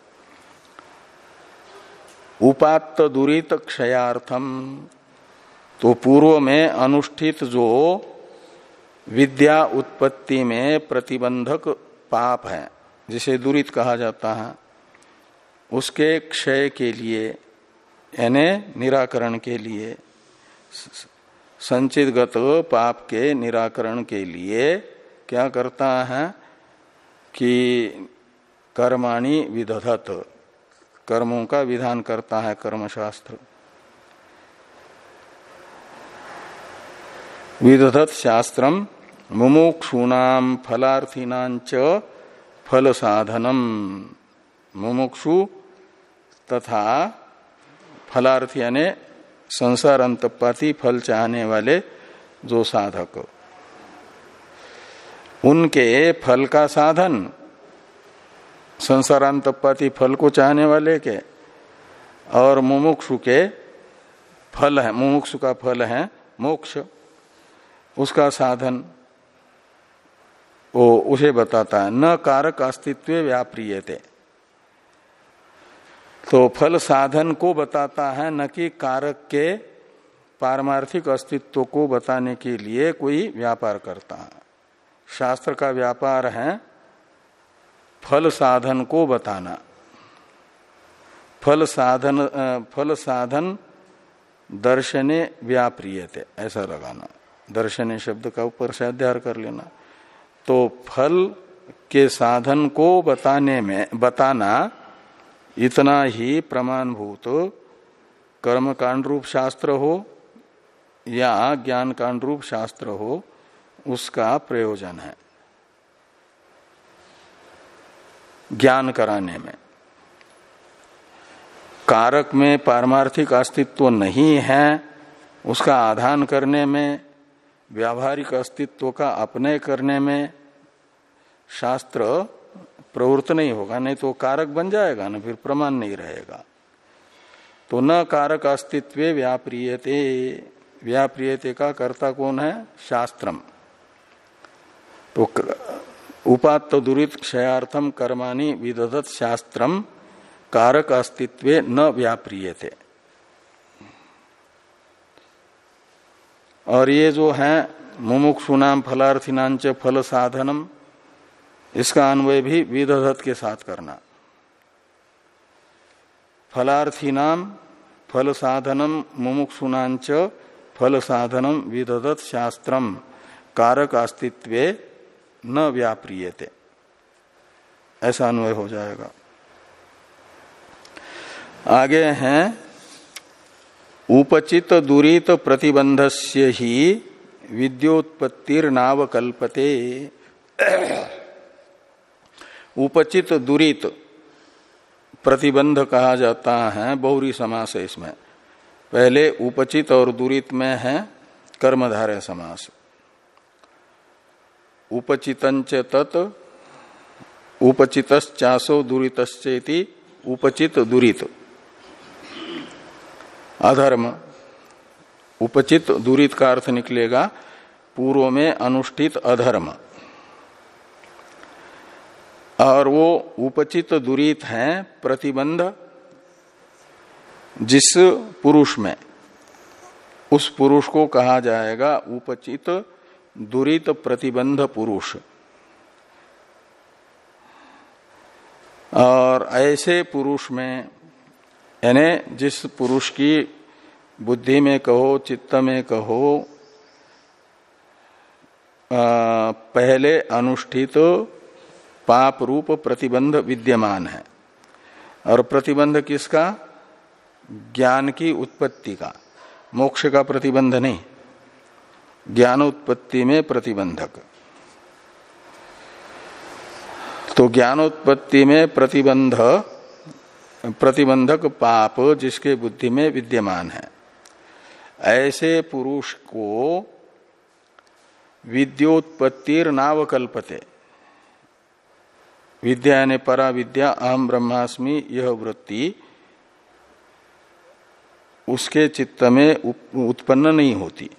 उपात्त दुरीत क्षयार्थम तो पूर्व में अनुष्ठित जो विद्या उत्पत्ति में प्रतिबंधक पाप है, जिसे दुरित कहा जाता है, उसके क्षय के लिए, यानी निराकरण के लिए संचित गत पाप के निराकरण के लिए क्या करता है कि कर्माणि विदधत। कर्मों का विधान करता है कर्मशास्त्र। विदधत शास्त्रम मुमुक्षुणाम फलार्थीनाच फल साधनम मुमुक्षु तथा फलार्थी यानी संसार अंतपाती फल चाहने वाले जो साधक। उनके फल का साधन संसारांतपाती फल को चाहने वाले के और मुमुक्षु के फल है, मुमुक्षु का फल है, मोक्ष। उसका साधन वो उसे बताता है, न कारक अस्तित्व व्याप्रिय थे तो फल साधन को बताता है, न कि कारक के पारमार्थिक अस्तित्व को बताने के लिए कोई व्यापार करता है। शास्त्र का व्यापार है फल साधन को बताना। फल साधन फल साधन दर्शने व्याप्रियते, ऐसा लगाना। दर्शने शब्द का ऊपर से अध्याय कर लेना। तो फल के साधन को बताने में, बताना इतना ही प्रमाणभूत कर्म कांड रूप शास्त्र हो या ज्ञान कांड रूप शास्त्र हो, उसका प्रयोजन है। ज्ञान कराने में। कारक में पारमार्थिक अस्तित्व नहीं है, उसका आधान करने में, व्यावहारिक अस्तित्व का अपनय करने में शास्त्र प्रवृत्त नहीं होगा, नहीं तो कारक बन जाएगा ना, फिर प्रमाण नहीं रहेगा। तो न कारक अस्तित्व व्याप्रियते। व्याप्रियते का कर्ता कौन है? शास्त्रम। तो उपात्त दुरित क्षयार्थम कर्माणि विदधत शास्त्रम कारक अस्तित्व न व्याप्रियते। और ये जो है मुमुक्षुनाम फलार्थिनाच फल साधनम इसका अन्वय भी विदधत के साथ करना। फलार्थी नाम फल साधनम मुमुक्षुनाच फल साधनम विदधत शास्त्रम कारक अस्तित्व न व्याप्रियते। ऐसा अन्वय हो जाएगा। आगे हैं, उपचित दुरीत प्रतिबंधस्य ही विद्योत्पत्तिर्नाव कल्पते उपचित दुरीत प्रतिबंध कहा जाता है बहुरी समास है इसमें। पहले उपचित और दुरीत में है कर्मधारय समास। उपचितंच तत् उपचित चासो दुरीत उपचित दुरीत। अधर्म। उपचित दुरीत का अर्थ निकलेगा, पूर्व में अनुष्ठित अधर्म। और वो उपचित दुरीत है प्रतिबंध जिस पुरुष में। उस पुरुष को कहा जाएगा उपचित दुरित प्रतिबंध पुरुष। और ऐसे पुरुष में, यानी जिस पुरुष की बुद्धि में कहो, चित्त में कहो पहले अनुष्ठित पाप रूप प्रतिबंध विद्यमान है। और प्रतिबंध किसका? ज्ञान की उत्पत्ति का। मोक्ष का प्रतिबंध नहीं। ज्ञान उत्पत्ति में प्रतिबंधक। तो ज्ञानोत्पत्ति में प्रतिबंध, प्रतिबंधक पाप जिसके बुद्धि में विद्यमान है। ऐसे पुरुष को विद्योत्पत्तिर नावकल्पते। विद्या यानी परा विद्या अहम ब्रह्मास्मि, यह वृत्ति उसके चित्त में उत्पन्न नहीं होती।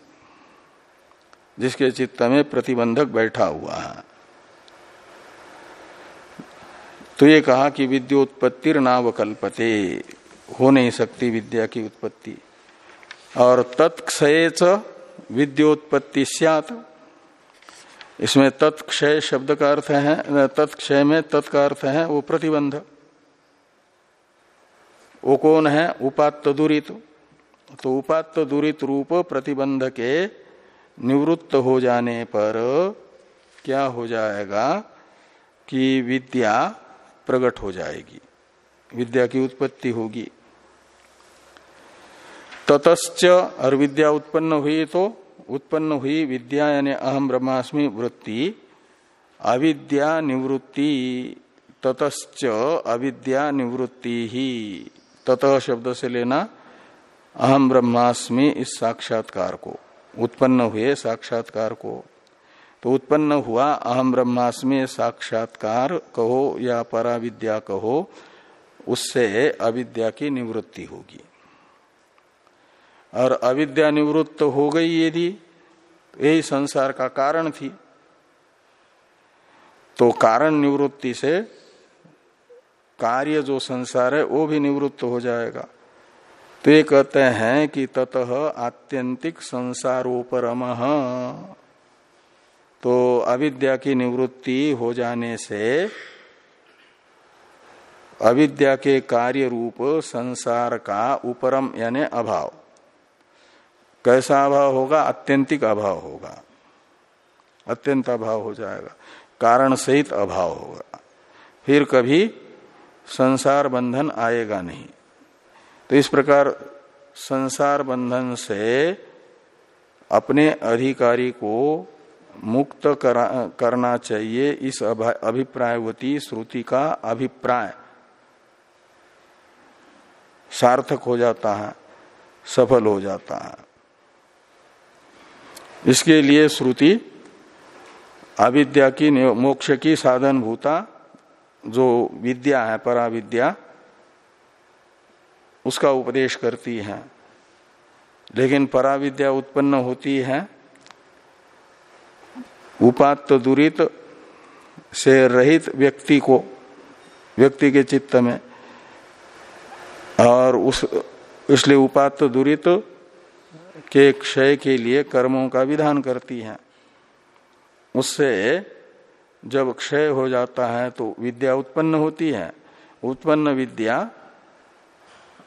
जिसके चित्त में प्रतिबंधक बैठा हुआ है। तो ये कहा कि विद्योत्पत्ति नावकल्पते, हो नहीं सकती विद्या की उत्पत्ति। और तत्क्षय विद्योत्पत्ति सियात। इसमें तत्क्षय शब्द का अर्थ है, तत्क्षय में तत्का अर्थ है, वो प्रतिबंध। वो कौन है? उपात्त दूरित। तो उपात्त दूरित रूप प्रतिबंध के निवृत्त हो जाने पर क्या हो जाएगा कि विद्या प्रकट हो जाएगी। विद्या की उत्पत्ति होगी। ततश्च और विद्या उत्पन्न हुई तो उत्पन्न हुई विद्या यानी अहम ब्रह्मास्मि वृत्ति, अविद्या निवृत्ति, ततश्च अविद्या निवृत्ति ही। ततः शब्द से लेना अहम ब्रह्मास्मि इस साक्षात्कार को। उत्पन्न हुए साक्षात्कार को। तो उत्पन्न हुआ अहम ब्रह्मास्मि साक्षात्कार, कहो या पराविद्या कहो, उससे अविद्या की निवृत्ति होगी। और अविद्या निवृत्त हो गई यदि तो यही संसार का कारण थी। तो कारण निवृत्ति से कार्य जो संसार है, वो भी निवृत्त हो जाएगा। तो ये कहते हैं कि ततः आत्यंतिक संसारोपरम। तो अविद्या की निवृत्ति हो जाने से अविद्या के कार्य रूप संसार का उपरम यानी अभाव। कैसा अभाव होगा? अत्यंतिक अभाव होगा। अत्यंत अभाव हो जाएगा। कारण सहित अभाव होगा। फिर कभी संसार बंधन आएगा नहीं। तो इस प्रकार संसार बंधन से अपने अधिकारी को मुक्त करा, करना चाहिए इस अभिप्रायवती श्रुति का अभिप्राय। सार्थक हो जाता है सफल हो जाता है। इसके लिए श्रुति अविद्या की मोक्ष की साधन भूता जो विद्या है पराविद्या उसका उपदेश करती है। लेकिन पराविद्या उत्पन्न होती है। उपात्त दुरित से रहित व्यक्ति को, व्यक्ति के चित्त में। और उस, इसलिए उपात्त दुरित के क्षय के लिए कर्मों का विधान करती है। उससे जब क्षय हो जाता है तो विद्या उत्पन्न होती है। उत्पन्न विद्या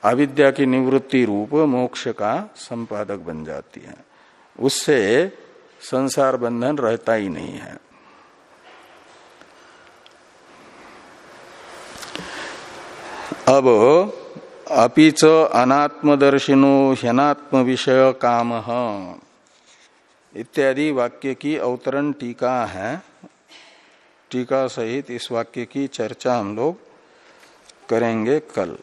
अविद्या की निवृत्ति रूप मोक्ष का संपादक बन जाती है। उससे संसार बंधन रहता ही नहीं है। अब अपिच अनात्मदर्शिनो ह्यनात्म विषय काम। इत्यादि वाक्य की अवतरण टीका है। टीका सहित इस वाक्य की चर्चा हम लोग करेंगे कल।